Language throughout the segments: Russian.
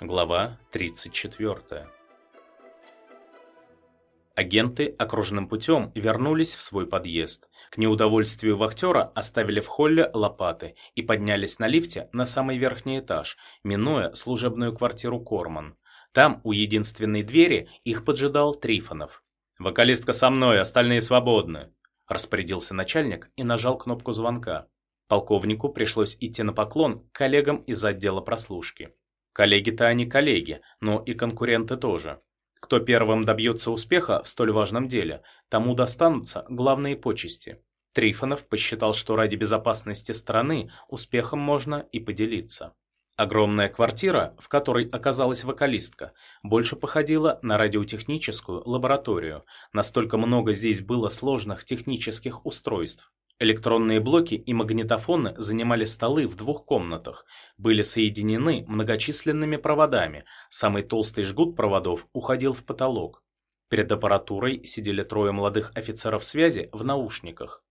Глава 34. Агенты окружным путем вернулись в свой подъезд. К неудовольствию вахтера оставили в холле лопаты и поднялись на лифте на самый верхний этаж, минуя служебную квартиру Корман. Там, у единственной двери, их поджидал Трифонов. «Вокалистка со мной, остальные свободны», – распорядился начальник и нажал кнопку звонка. Полковнику пришлось идти на поклон к коллегам из отдела прослушки. Коллеги-то они коллеги, но и конкуренты тоже. Кто первым добьется успеха в столь важном деле, тому достанутся главные почести. Трифонов посчитал, что ради безопасности страны успехом можно и поделиться. Огромная квартира, в которой оказалась вокалистка, больше походила на радиотехническую лабораторию. Настолько много здесь было сложных технических устройств. Электронные блоки и магнитофоны занимали столы в двух комнатах, были соединены многочисленными проводами, самый толстый жгут проводов уходил в потолок. Перед аппаратурой сидели трое молодых офицеров связи в наушниках.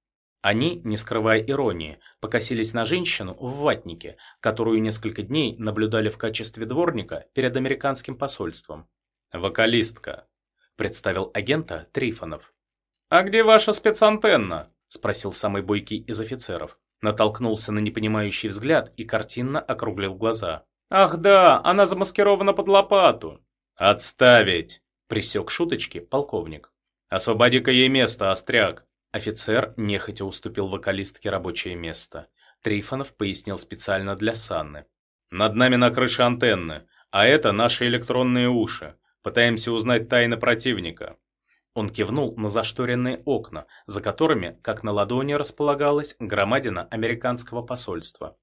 Они, не скрывая иронии, покосились на женщину в ватнике, которую несколько дней наблюдали в качестве дворника перед американским посольством. «Вокалистка», — представил агента Трифонов. «А где ваша спецантенна?» Спросил самый бойкий из офицеров. Натолкнулся на непонимающий взгляд и картинно округлил глаза. «Ах да, она замаскирована под лопату!» «Отставить!» – присек шуточки полковник. «Освободи-ка ей место, остряк!» Офицер нехотя уступил вокалистке рабочее место. Трифонов пояснил специально для Санны. «Над нами на крыше антенны, а это наши электронные уши. Пытаемся узнать тайны противника. Он кивнул на зашторенные окна, за которыми, как на ладони, располагалась громадина американского посольства.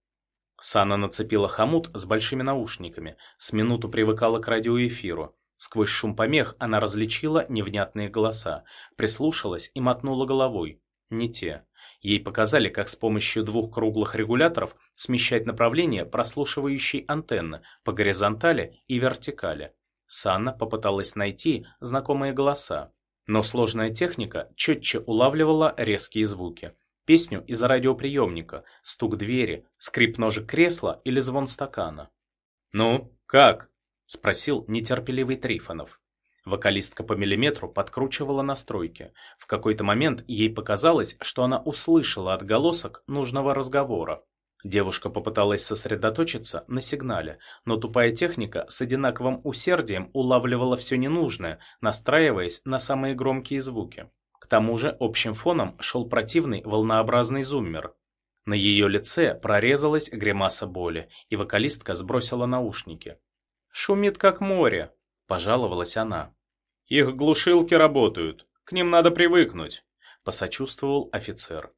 Сана нацепила хомут с большими наушниками, с минуту привыкала к радиоэфиру. Сквозь шум помех она различила невнятные голоса, прислушалась и мотнула головой. Не те. Ей показали, как с помощью двух круглых регуляторов смещать направление прослушивающей антенны по горизонтали и вертикали. Санна попыталась найти знакомые голоса. Но сложная техника четче улавливала резкие звуки. Песню из радиоприемника, стук двери, скрип ножек кресла или звон стакана. «Ну, как?» – спросил нетерпеливый Трифонов. Вокалистка по миллиметру подкручивала настройки. В какой-то момент ей показалось, что она услышала отголосок нужного разговора. Девушка попыталась сосредоточиться на сигнале, но тупая техника с одинаковым усердием улавливала все ненужное, настраиваясь на самые громкие звуки. К тому же общим фоном шел противный волнообразный зуммер. На ее лице прорезалась гримаса боли, и вокалистка сбросила наушники. «Шумит как море», – пожаловалась она. «Их глушилки работают, к ним надо привыкнуть», – посочувствовал офицер.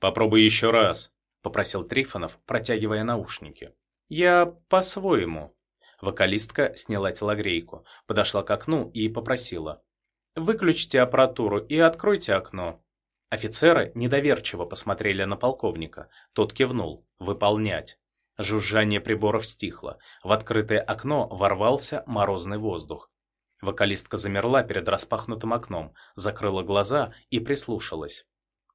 «Попробуй еще раз», — попросил Трифонов, протягивая наушники. «Я по-своему». Вокалистка сняла телогрейку, подошла к окну и попросила. «Выключите аппаратуру и откройте окно». Офицеры недоверчиво посмотрели на полковника. Тот кивнул. «Выполнять». Жужжание приборов стихло. В открытое окно ворвался морозный воздух. Вокалистка замерла перед распахнутым окном, закрыла глаза и прислушалась.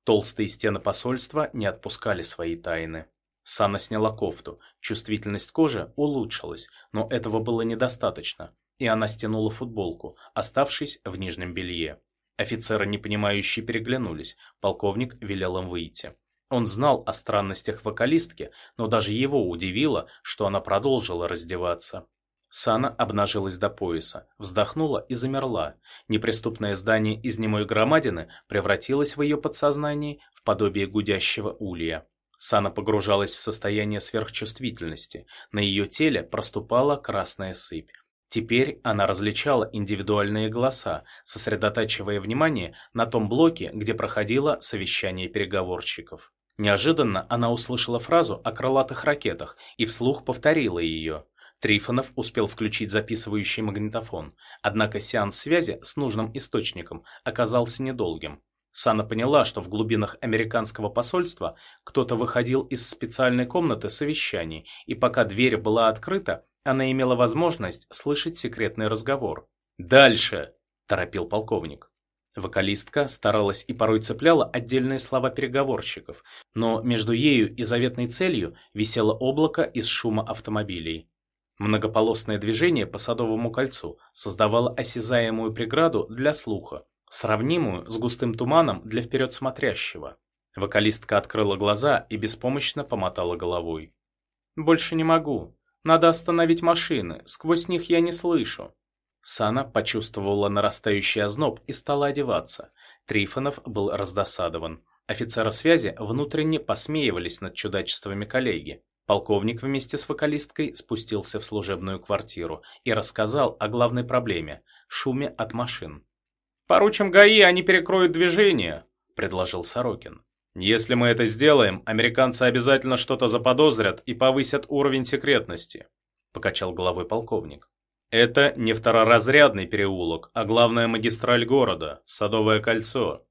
Толстые стены посольства не отпускали свои тайны. Сана сняла кофту, чувствительность кожи улучшилась, но этого было недостаточно, и она стянула футболку, оставшись в нижнем белье. Офицеры, непонимающие, переглянулись, полковник велел им выйти. Он знал о странностях вокалистки, но даже его удивило, что она продолжила раздеваться. Сана обнажилась до пояса, вздохнула и замерла. Неприступное здание из немой громадины превратилось в ее подсознании в подобие гудящего улья. Сана погружалась в состояние сверхчувствительности. На ее теле проступала красная сыпь. Теперь она различала индивидуальные голоса, сосредотачивая внимание на том блоке, где проходило совещание переговорщиков. Неожиданно она услышала фразу о крылатых ракетах и вслух повторила ее. Трифонов успел включить записывающий магнитофон, однако сеанс связи с нужным источником оказался недолгим. Сана поняла, что в глубинах американского посольства кто-то выходил из специальной комнаты совещаний, и пока дверь была открыта, она имела возможность слышать секретный разговор. «Дальше!» – торопил полковник. Вокалистка старалась и порой цепляла отдельные слова переговорщиков, но между ею и заветной целью висело облако из шума автомобилей. Многополосное движение по Садовому кольцу создавало осязаемую преграду для слуха, сравнимую с густым туманом для вперед смотрящего. Вокалистка открыла глаза и беспомощно помотала головой. «Больше не могу. Надо остановить машины, сквозь них я не слышу». Сана почувствовала нарастающий озноб и стала одеваться. Трифонов был раздосадован. Офицеры связи внутренне посмеивались над чудачествами коллеги. Полковник вместе с вокалисткой спустился в служебную квартиру и рассказал о главной проблеме – шуме от машин. «Поручим ГАИ, они перекроют движение», – предложил Сорокин. «Если мы это сделаем, американцы обязательно что-то заподозрят и повысят уровень секретности», – покачал головой полковник. «Это не второразрядный переулок, а главная магистраль города – Садовое кольцо.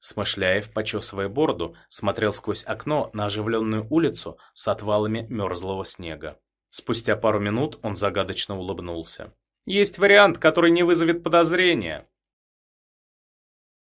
Смышляев, почесывая бороду, смотрел сквозь окно на оживленную улицу с отвалами мерзлого снега. Спустя пару минут он загадочно улыбнулся. «Есть вариант, который не вызовет подозрения.